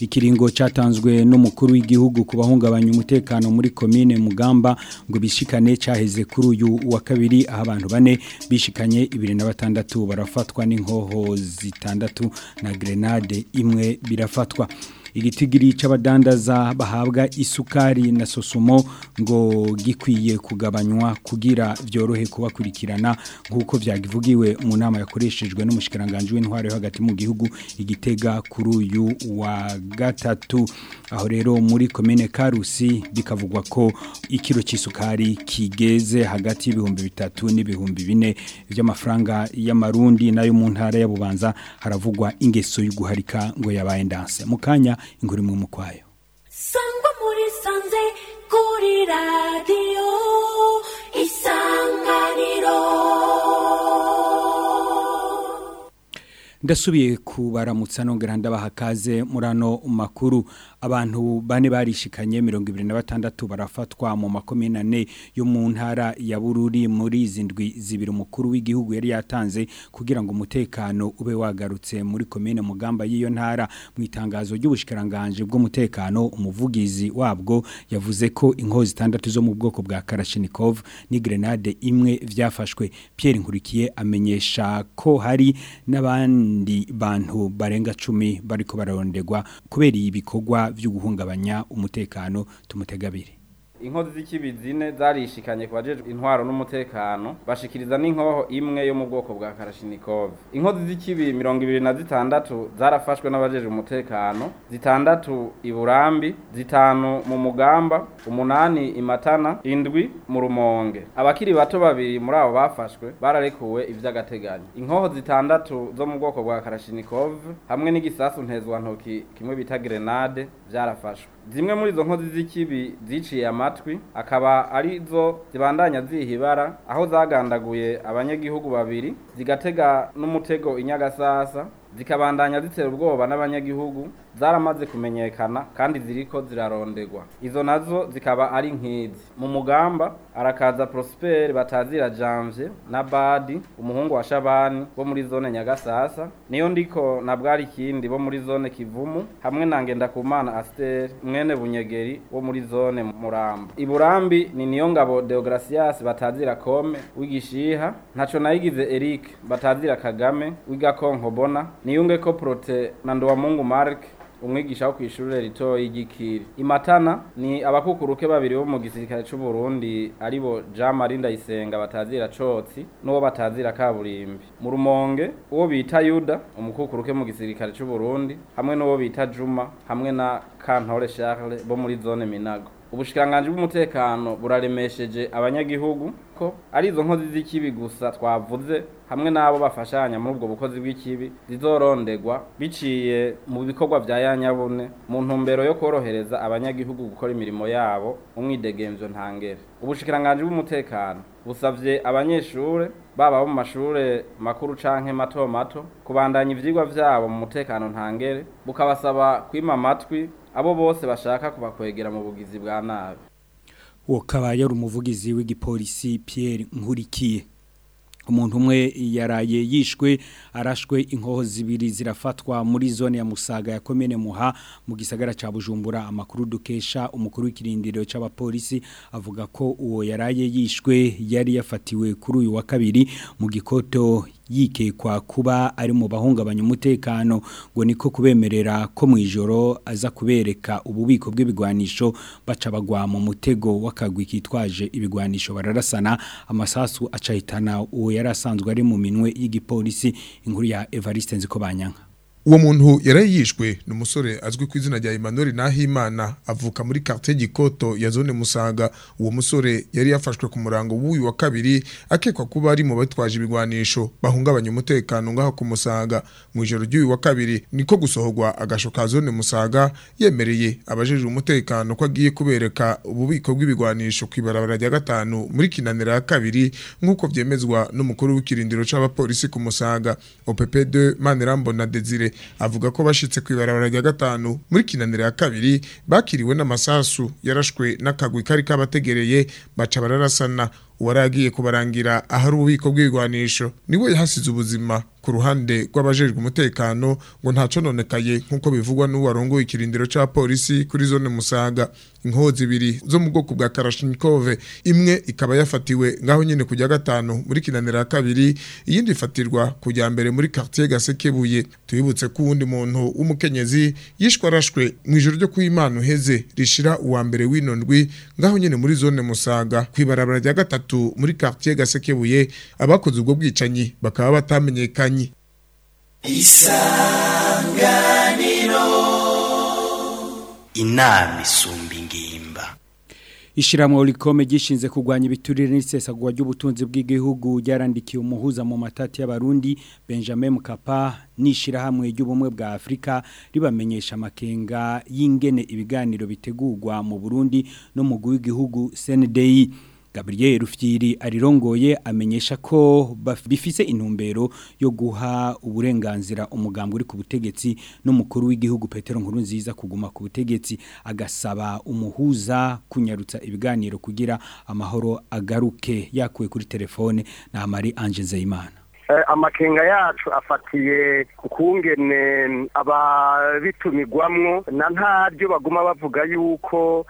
ikiringo cyatanzwe n'umukuru w'igihugu ku bahungabanya umutekano muri komine mugamba ngo bishikane cyaheze kuri uyu wa kabiri aho abantu bane bishikanye ibiri na batandatu barafatwa n'inkoho zitandatu na grenade imwe birafatwa igitigiri cy'abadandaza bahabwa isukari na sosomo ngo gikwiye kugabanywa kugira byorohe kubakurikirana nk'uko byagivugiwe mu nama yakoreshejwe n'umushyikiranganje w'intwaro yo hagati mu gihugu igitega kuri uyu wa gatatu aho rero muri komine karusi bikavugwa ko ikiro cy'isukari kigeze hagati y'ibihumbi bitatu n'ibihumbi bine by'amafaranga y'amarundi nayo mu ntara y'abubanza haravugwa ingeso y'uguharika ngo yabaye ndanse mu kanya inguri mu mukwayo sangwa muri sanze kuri radiyo isa ndasubiye kubaramutsa nongera ndabaha kaze murano ano makuru abantu bane barishikanye mirongo ibiri na barafatwa mu makomine ane yo mu ntara ya bururi muri izi zibiri umukuru w'igihugu yari yatanze kugira ngo umutekano ube wagarutse muri komine mugamba y'iyo ntara mu itangazo ry'ubushikiranganje bw'umutekano umuvugizi wabwo yavuze ko inkozi zitandatu zo mu bwoko bwa karashinikov ni grenade imwe vyafashwe Pierre Nkurikiye amenyesha ko hari n'abandi n'abandi bantu barenga cumi bariko bararondegwa kubera ibikorwa byo guhungabanya umutekano tumutegabire inkozi z'ikibi zine zarishikanye ku bajejwe intwaro n'umutekano bashikiriza n'inkoho imwe yo mu bwoko bwa karashinikov inkozi z'ikibi mirongo ibiri na zitandatu zarafashwe n'abajejwe umutekano zitandatu i burambi zitanu mu mugamba umunani imatana matana indwi mu rumonge abakiri bato babiri muri abo bafashwe bararekuwe ivy'agateganyo inkoho zitandatu zo mu bwoko bwa karashinikov hamwe n'igisasu ntezwantoki kimwe bita grenade byarafashwe zimwe muri izo nkozi z'ikibi ziciye amata amatwi akaba ari zo zibandanya zihibara aho zagandaguye abanyagihugu babiri zigatega n'umutego inyagasasa zikabandanya zitera ubwoba n'abanyagihugu zaramaze kumenyekana kandi ziriko zirarondegwa izo nazo zikaba ari nk'izi mu mugamba arakaza Prosper batazira janvier na badi umuhungu wa shabani bo muri zone nyagasasa niyo ndiko na bwari kindi bo muri zone kivumu hamwe na ngendakumana asiteri mwene bunyegeri wo muri zone muramba iburambi ni niyo ngabo deogratias batazira kome w'igishiha ntaco nayigize eric batazira kagame w'igakonko bona niyunge ko prote na ndowamungu marke umwigisha wo ku ishuri rito y'igikiri imatana ni abakukuruke babiri bo mu gisirikare cy'u Burundi aribo Jean Marie Ndayisenga batazira cotsi n'uwo batazira kaburimbi mu rumonge uwo bita Yuda umukukuruke mu gisirikare cy'u Burundi hamwe n'uwo bita Juma hamwe na Kantore Charles bo muri zone Minago ubushikiranganji bw'umutekano buraremesheje abanyagihugu ko ari izo nkozi z'ikibi gusa twavuze hamwe n'abo bafashanya muri ubwo bukozi bw'ikibi zizorondegwa biciye mu bikorwa bya yanyabune mu ntumbero yo korohereza abanyagihugu gukora imirimo yabo umwidegemvyo ntangere ubushikiranganji bw'umutekano busabye abanyeshuri baba bo mu mashuri makuru canke mato mato kubandanya ivyigwa vyabo mu mutekano ntangere bukabasaba kwima amatwi abo bose bashaka kubakwegera mu bugizi bwa nabi uwo kaba yari umuvugizi w'igipolisi Pierre nkurikiye umuntu umwe yaraye yishwe arashwe inkoho zibiri zirafatwa muri zone ya musaga ya komene muha mu gisagara cya bujumbura amakuru dukesha umukuru w'ikirindiro cy'abapolisi avuga ko uwo yaraye yishwe yari yafatiwe kuri uyu wa kabiri mu gikoto yikekwa kuba ari mu bahungabanya umutekano ngo niko kubemerera ko mu ijoro aza kubereka ububiko bw'ibigwanisho baca bagwa mu mutego w'akagwi kitwaje ibigwanisho bararasana amasasu acahitana uwo yari asanzwe ari mu minwe y'igipolisi inkuru ya Evariste Nziko banyanka uwo muntu yari yishwe ni umusore azwi ku izina rya Emmanuel Nahimana avuka muri quartier Gikoto ya zone Musaga uwo musore yari yafashwe ku murango w'uyu wa kabiri akekwa kuba ari mu batwaje ibigwanisho bahungabanya umutekano ngaho ku Musaga mu ijoro ry'uyu wa kabiri niko gusohogwa agasho ka zone Musaga yemereye abajeje umutekano ko agiye kubereka ububiko bw'ibigwanisho ku ibarabara rya gatanu muri kinanira ya kabiri nk'uko byemezwa n'umukuru w'ikirindiro c'abapolisi ku Musaga de 2 na Desire avuga ko bashitse ku ibarabara rya gatanu muri kinanira ya kabiri bakiriwe n'amasasu yarashwe n'akagwi kari kabategereye baca bararasana waragiye kubarangira ahari ububiko bw'ibigwanisho niwe yahasize ubuzima ku ruhande rw'abajejwe umutekano ngo ntacononekaye nk'uko bivugwa n'uwarongoye ikirindiro cya polisi kuri zone Musaga inkozi ibiri zo mu bwoko bwa Kalashnikov imwe ikaba yafatiwe ngaho nyine kujya gatanu muri kinanira kabiri iyindi ifatirwa kujya mbere muri quartier Gasekebuye tuyibutse ko uwundi muntu w'umukenyezi yishwe arashwe mu ijoro ryo kw'Imana uheze rishira uwa mbere w'inondwi ngaho nyine muri zone Musaga kwibarabara rya gatatu batatu muri quartier gasekebuye abakoze ubwo bwicanyi bakaba batamenyekanye isanganiro inama isumba Ishiramo likome gishinze kugwanya ibiturire n'isesagwa ry'ubutunzi bw'igihugu ryarandikiye umuhuza mu matati y'abarundi Benjamin Mkapa n'ishirahamwe ry'ubumwe bwa Afrika ribamenyesha amakenga y'ingene ibiganiro bitegurwa mu Burundi no mu gihugu CNDI Gabriel Rufyiri arirongoye amenyesha ko bifise intumbero yo guha uburenganzira umugambwe uri ku butegetsi n'umukuru w'igihugu Petero Nkurunziza kuguma ku butegetsi agasaba umuhuza kunyarutsa ibiganiro kugira amahoro agaruke yakuwe kuri telefone na Marie Ange Zeyimana Eh, amakenga yacu afatiye kungene mm, ababitumigwamwo na ntaryo baguma bavuga yuko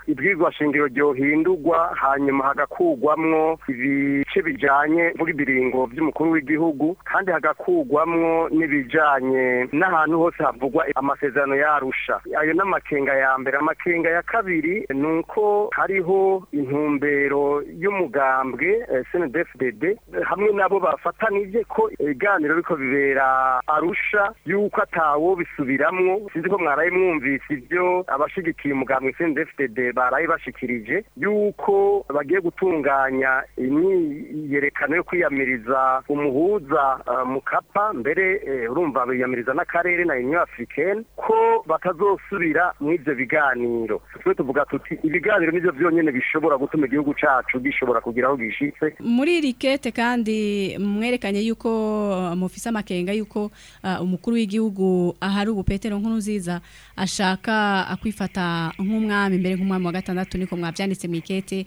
shingiro ryohindurwa hanyuma hagakugwamwo ibice bijanye n'ibiringo by'umukuru w'igihugu kandi hagakugwamwo n'ibijanye n'ahantu hose havugwa amasezerano yarusha ayo n'amakenga ya mbere amakenga ya kabiri ni uko hariho intumbero y'umugambwe eh, snedfdd hamwe nabo bafatanije ko ibiganiro biko bibera arusha yuko atawo bisubiramwo sinzi ko mwaraye mwumvise ibyo abashigikiye umugambwe CNDFDD baraye bashikirije yuko bagiye gutunganya imyiyerekano yo kwiyamiriza umuhuza eh, mukapa mbere eh, urumva biyamiriza n'akarere na Union Africaine ko batazosubira mw'ivyo biganiro twe tuvuga tuti ibiganiro nibyo byonyine bishobora gutuma igihugu cacu gishobora kugira aho gishitse muri iri kandi mwerekanye yuko Uh, mufise amakenga yuko uh, umukuru w'igihugu ahari ubu petero nkuru nziza ashaka akwifata uh, nk'umwami mbere nk'umwami wa gatandatu niko mwabyanditse mu ikete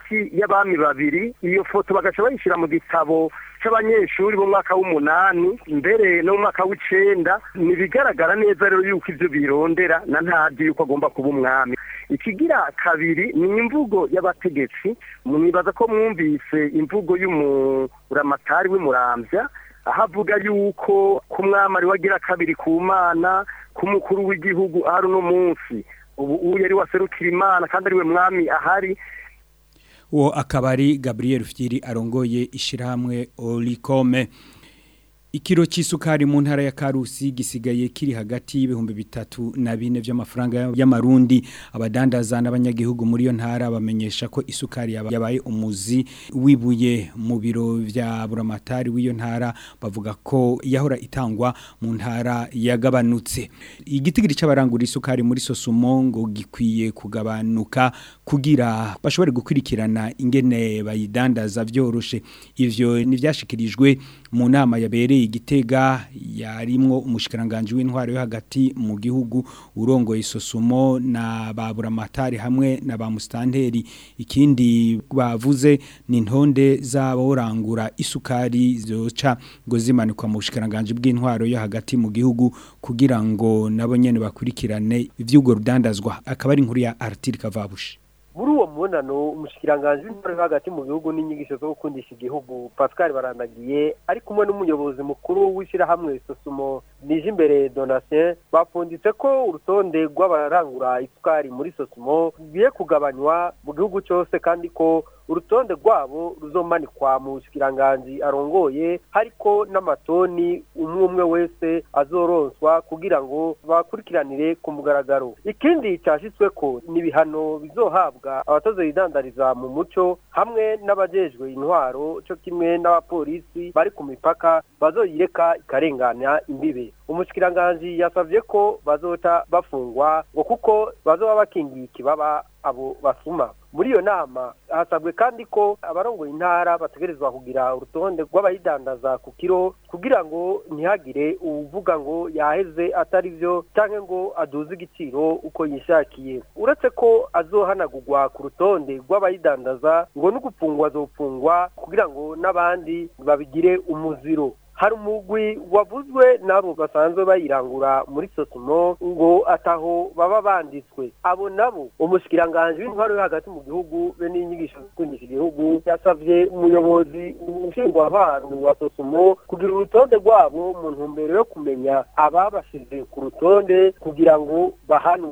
y'abami babiri iyo foto bagaca bayishyira mu gitabo cy'abanyeshuri mu mwaka w'umunani mbere no mu mwaka w'icenda ni neza rero yuko ibyo birondera na ntabyo yuko agomba kuba umwami ikigira kabiri ni imvugo y'abategetsi mwibaza ko mwumvise imvugo y'umuramatari w'imurambya aho avuga yuko ku mwami ari wagira kabiri ku mana ku mukuru w'igihugu ari uno munsi ubu ubu yari waserukira imana kandi ari we mwami ahari uwo akabari Gabriel fitiri arongoye ishyirahamwe orikome Ikiro cy'isukari mu ntara ya Karusi gisigaye kiri hagati y'ibihumbi bitatu na bine by'amafaranga y'amarundi abadandaza n'abanyagihugu muri iyo ntara bamenyesha ko isukari yabaye umuzi wibuye mu biro bya buramatari w'iyo ntara bavuga ko yahora itangwa mu ntara yagabanutse igitigiri cy'abarangura isukari muri sosumo ngo gikwiye kugabanuka kugira bashobore gukurikirana ingene bayidandaza byoroshe ivyo nivyashikirijwe mu nama yabereye Gitega yarimwo umushikiranganje w'intwaro yo hagati mu gihugu urongo isosumo na Babura baburamatari hamwe na ba ikindi bavuze ni ntonde z'aborangura isukari zoca ngo zimanikwa mu bushikiranganje bw'intwaro yo hagati mu gihugu kugira ngo nabo nyene bakurikirane ivyugo rudandazwa akaba ari inkuru ya Artir Kavabushi muri uwo mubonano umushykiranganzi w'intore hagati mu bihugu n'inyigisho zo gukundisha igihugu pascal barandagiye ari kumwe n'umuyobozi mukuru w'ishyirahamwe sosumo nije imbere donatien bapfunditse ko urutonde rw'abarangura isukari muri sosumo rugiye kugabanywa mu gihugu cyose kandi ko urutonde rwabo ruzomanikwa mu bushyikiranganzi arongoye ariko n'amatoni umwe umwe wese azoronswa kugira ngo bakurikiranire ku mugaragaro ikindi cyashyizwe ko n'ibihano bizohabwa abatoza bidandariza mu muco hamwe n'abajejwe intwaro cyo kimwe n'abapolisi bari ku mipaka bazoyireka ikarengana imbibe umushikiranganji yasabye ko bazota bafungwa ngo kuko bazoba bakingiye ikibaba abo basuma muri iyo nama hasabwe kandi ko abarongoye intara bategerezwa kugira urutonde rw'abayidandaza ku kiro kugira ngo ntihagire uvuga ngo yaheze atari byo cyangwa ngo aduze igiciro uko yishakiye uretse ko azohanagurwa ku rutonde rw'abayidandaza ngo n'ugupfungwa azopfungwa kugira ngo n'abandi babigire umuziro hari umugwi wavuzwe n'abo basanzwe bayirangura muri sosomo ngo ataho baba banditswe abo nabo umushikiranganji w'intwaro hagati mu gihugu be n'inyigisho zikundisha igihugu yasabye umuyobozi nshingwabantu wa sosomo kugira urutonde rwabo mu ntumbero yo kumenya ababashyize ku rutonde kugira ngo bahanwe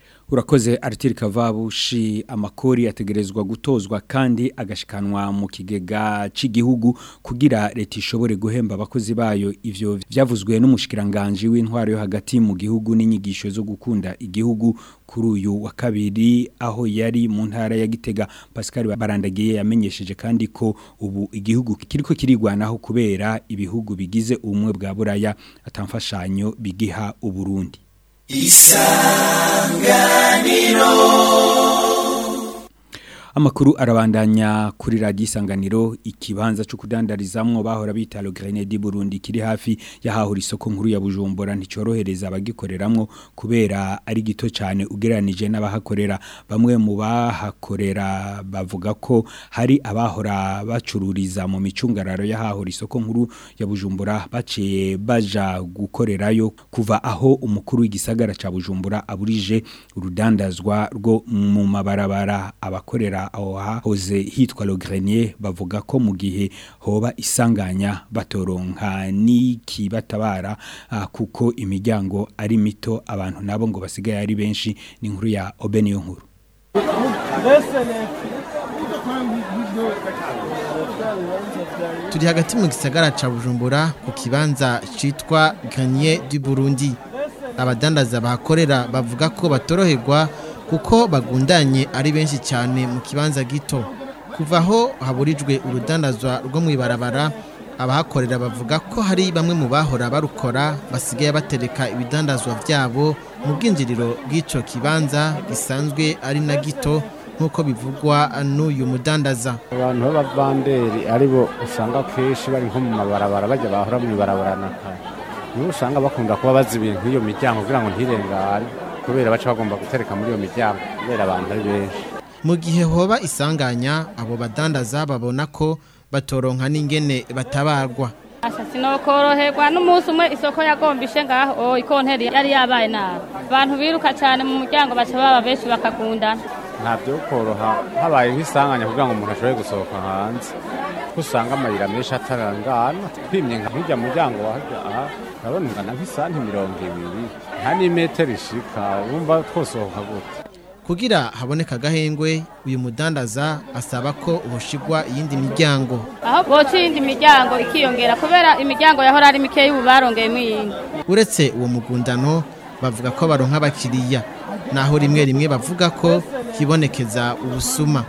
urakoze aritiri kavabushi amakori ategerezwa gutozwa kandi agashikanwa mu kigega cy'igihugu kugira leta ishobore guhemba abakozi bayo ibyo byavuzwe n'umushikiranganji w'intwari yo hagati mu gihugu n'inyigisho zo gukunda igihugu kuri uyu wa kabiri aho yari mu ntara ya Gitega Pascal Barandagiye yamenyesheje kandi ko ubu igihugu kiriko kirigwanaho kubera ibihugu bigize umwe bwa buraya atamfashanyo bigiha uburundi isanganiro amakuru arabandanya kuri radiyo isanganiro ikibanza cyo kudandarizamwo bahora bita Grenade Burundi kiri hafi yahahuri isoko nkuru ya Bujumbura nticorohereza abagikoreramwo kubera ari gito cyane ugereranije n'abahakorera bamwe mu bahakorera bavuga ko hari abahora bacururiza mu micungararo yahahuri isoko nkuru ya Bujumbura baciye baja gukorerayo kuva aho umukuru w'igisagara ca Bujumbura aburije urudandazwa rwo mu mabarabara abakorera aho hahoze hitwa Logrenier bavuga ko mu gihe hoba isanganya batoronka niki batabara ah, kuko imiryango ari mito abantu nabo ngo basigaye ari benshi ni inkuru ya Obeniyo nkuru turi hagati mu gisagara ca Bujumbura ku kibanza citwa Grenier du Burundi abadandaza bahakorera bavuga ko batoroherwa kuko bagundanye ari benshi cyane mu kibanza gito kuva aho haburijwe urudandazwa rwo mu ibarabara abahakorera bavuga ko hari bamwe mu bahora barukora basigaye batereka ibidandazwa byabo mu bwinjiriro bw'icyo kibanza gisanzwe ari na gito nk'uko bivugwa n'uyu mudandaza abantu b'abavanderi aribo usanga kenshi bari nko mu mabarabara bajya bahora mu ibarabara na kare nibo usanga bakunda kuba bazi ibintu iyo miryango kugira ngo ntirengane kubera baca bagomba gutereka muri iyo miryango kubera abantu ari benshi mu gihe hoba isanganya abo badandaza babona ko batoronka n'ingene batabarwa sinokoroherwa n'umunsi umwe isoko yagomba ngaho ikonteri yari yabaye nabi abantu biruka cyane mu muryango baca baba benshi bakagundana ntabyo koroha habayeho isanganya kugira ngo umuntu ashobore gusohoka hanze kuko usanga amayira menshi atarangana twimye nka hirya muryango wajya aha urabona ungana nk'isanti mirongo ibiri nta n'imetero ishika wumva twosohoka gute kugira haboneka agahengwe uyu mudandaza asaba ko ubushigwa iyindi miryango aho boca iyindi miryango ikiyongera kubera imiryango yahora ari mikeya ubu barongeyemo iyindi uretse uwo mugundano bavuga ko baronka abakiriya naho rimwe rimwe bavuga ko kibonekeza ubusuma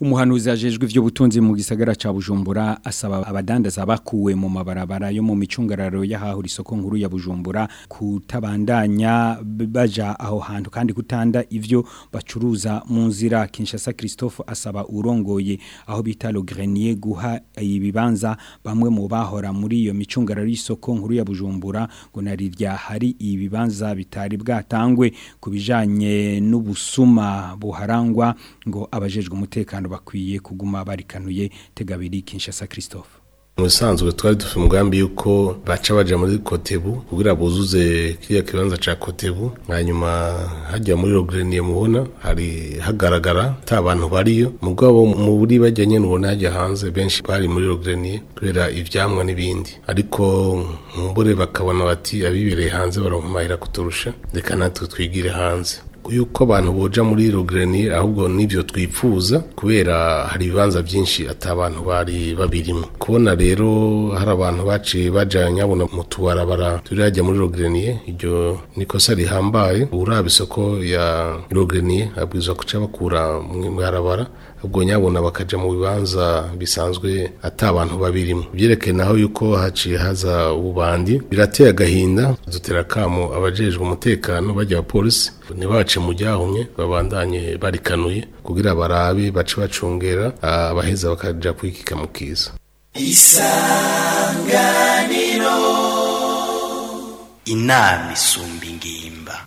umuhanuzi ajejwe iby'ubutunzi mu gisagara ca bujumbura asaba abadandaza bakuwe mu mabarabara yo mu micungararo y'ahahura isoko nkuru ya bujumbura kutabandanya baja aho hantu kandi kutanda ibyo bacuruza mu nzira kinshasa christophe asaba urongoye aho bita grenier guha ibibanza bamwe mu bahora muri iyo micungararo y'isoko nkuru ya bujumbura ngo narirya hari ibibanza bitari bwatangwe ku bijanye n'ubusuma buharangwa ngo abajejwe umutekano bakwiye kuguma barikanuye tegabiri Kinshasa Christophe musanzwe twari dufite umugambi yuko baca baja muri kotebu kugira buzuze kiriya kibanza ca kotebu hanyuma hajya muri rogreniye mubona hari hagaragara ata bantu bariyo mugabo mu buri bajya nyene ubona hajya hanze benshi bari muri rogreniye kubera ibyamwa n'ibindi ariko nk'ubure bakabona bati abibereye hanze baronka amahera kuturusha reka natwe twigire hanze yuko abantu boja muri Rogrenir ahubwo nivyo twipfuza kubera hari ibibanza byinshi atabantu bari babirimo kubona rero hari abantu baciye baja nyabona mu tubarabara turi hajya muri Rogrenir iryo nikosa rihambaye uraba isoko ya Rogrenir abwizwa kuca bakura mu barabara ubwo nyabona bakajya mu bibanza bisanzwe ati abantu babirimo byerekenaho yuko haciye haza ububandi birateye agahinda dutera akamo abajejwe umutekano bajya polisi ntibace mu byahumye babandanye barikanuye kugira barabe bace bacungera abaheza bakajya kwikika mu kiza inama isumba ingimba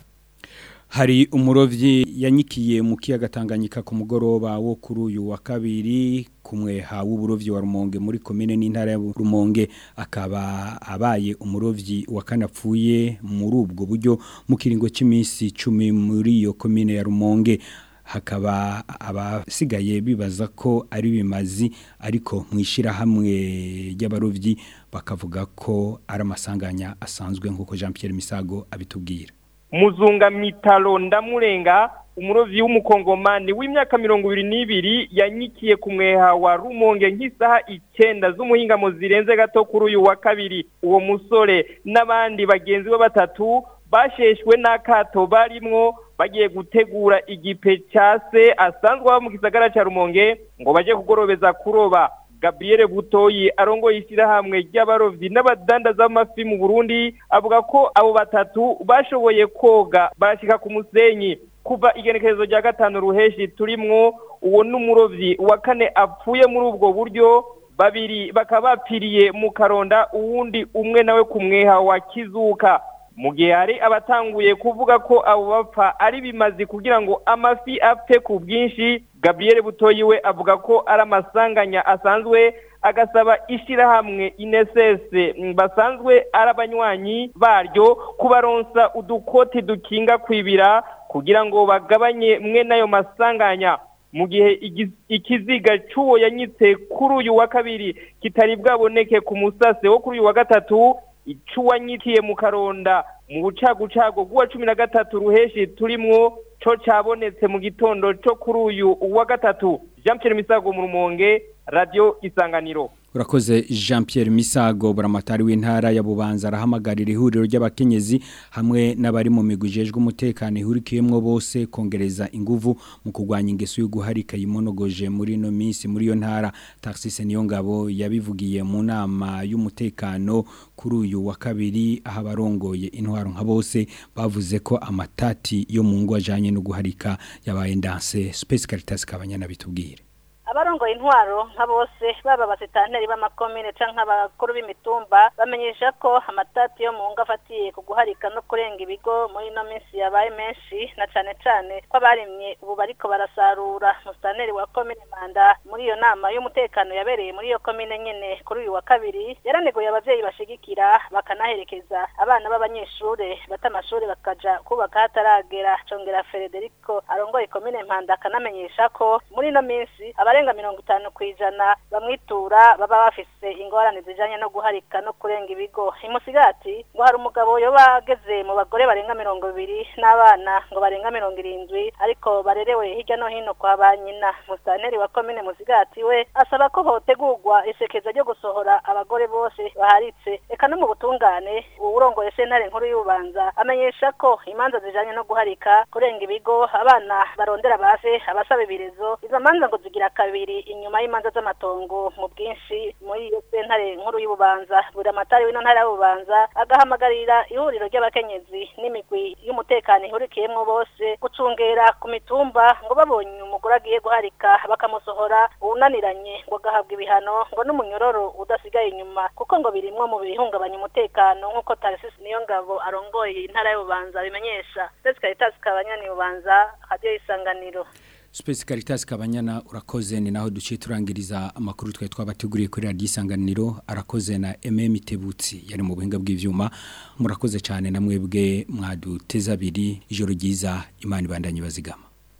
hari umurovyi yanyikiye mu kiyaga Tanganyika ku mugoroba wo kuri uyu wa kabiri kumwe hawe uburovyi wa Rumonge muri komine n'intara ya Rumonge akaba abaye umurovyi wakanapfuye muri ubwo buryo mu kiringo cy'iminsi 10 muri iyo komine ya Rumonge hakaba abasigaye bibaza ko ari bimazi ariko mu ishyirahamwe ry'abarobyi bakavuga ko ari amasanganya asanzwe nk'uko jean Pierre misago abitubwira Mitalo ndamurenga umurozi w'umukongomani w'imyaka mirongo ibiri n'ibiri yanyikiye kumweha wa rumonge nk'isaha icyenda z'umuhingamo zirenze gato kuri uyu wa kabiri uwo musore n'abandi bagenzi be batatu basheshwe n'akato barimwo bagiye gutegura igipe cya se asanzwe aba mu gisagara cya rumonge ngo bajye kugorobeza kuroba gabriel butoyi arongoye ishyirahamwe ry'abarobyi n'abadandaza amafi mu burundi avuga ko abo batatu bashoboye koga barashyika ku musenyi kuva igenekerezo rya gatanu ruheshi turimwo uwo ni wa kane apfuye muri ubwo buryo babiri bakaba bapfiriye mu karonda uwundi umwe nawe ku mweha wa kizuka mu gihe hari abatanguye kuvuga ko abo bapfa ari bimaze kugira ngo amafi apfe ku bwinshi gabriel butoyi we avuga ko ari amasanganya asanzwe agasaba ishyirahamwe inesese basanzwe ari abanywanyi baryo kubaronsa udukoti dukinga kwibira kugira ngo bagabanye mwe n'ayo masanganya mu gihe ikiziga cy'uwo yanyitse kuri uyu wa kabiri kitari bwaboneke ku musase wo kuri uyu wa gatatu icyo uwanyitiye mu karonda mu bucagucago bw'uwa cumi na gatatu ruheshi turimwo cyo cyabonetse mu gitondo cyo kuri uyu uwa gatatu jean Pierre misago mu rumonge radiyo isanganiro urakoze jean Pierre misago buramatari w'intara ya bubanza arahamagarira ihuriro ry'abakenyezi hamwe n'abari mu migwi umutekano ihurikiyemo bose kongereza ingufu mu kurwanya ingeso yo guharika yimonogoje muri no minsi muri iyo ntara taxise niyo ngabo yabivugiye mu nama y'umutekano kuri uyu wa kabiri aho abarongoye intwaro nka bose bavuze ko amatati yo mu ngo ajyanye no guharika yabaye ndanse sipesi karitasi kabanyana bitubwire abarongoye intwaro nka bose baba abasetanteri b'amakomine canke abakuru b'imitumba bamenyesha ko amatati yo mu ngo afatiye ku guharika no kurenga ibigo muri ino minsi yabaye menshi na cane cane ko abarimye ubu bariko barasarura musitanteri wa komine manda muri iyo nama y'umutekano yabereye muri iyo komine nyene kuri uyu wa kabiri yaraneguye ababyeyi bashigikira bakanaherekeza abana b'abanyeshure bata amashure bakaja kubaka hataragera congera Federico arongoye komine mpanda akanamenyesha ko muri ino minsi abarenga abarenga mirongo itanu ku ijana bamwitura baba bafise ingorane zijanye no guharika no kurenga ibigo imusigati ngo hari umugabo yoba ageze mu bagore barenga mirongo ibiri n'abana ngo barenga mirongo irindwi ariko barerewe hirya no hino kwa ba nyina musitanteri wa komine musigati we asaba ko hotegurwa isekeza ryo gusohora abagore bose baharitse eka no mu butungane uwurongoye sentare nkuru y'ubanza amenyesha ko imanza zijanye no guharika kurenga ibigo abana barondera base abasaba ibirezo izo manza ngo zigira akabi kabiri inyuma y'imanza z'amatongo mu bwinshi muri iyo sentare nkuru y'ububanza buri amatari w'ino y'ububanza agahamagarira ihuriro ry'abakenyezi n'imigwi y'umutekano ihurikiyemo bose gucungera ku mitumba ngo babonye umugore agiye guharika bakamusohora wunaniranye ngo agahabwa ibihano ngo n'umunyororo udasigaye inyuma kuko ngo birimwo mu bihungabanya umutekano nk'uko tarisisi niyo ngabo arongoye intara y'ububanza bimenyesha sesika leta zikabanya ni bubanza radiyo y'isanganiro Space Caritas Kabanyana urakoze ni naho duciye turangiriza amakuru twaye twabateguriye kuri radio isanganiro arakoze na MM Tebutsi yari mu buhinga bw'ivyuma murakoze cyane na mwebwe mwaduteza abiri ijoro ryiza imana ibandanye bazigama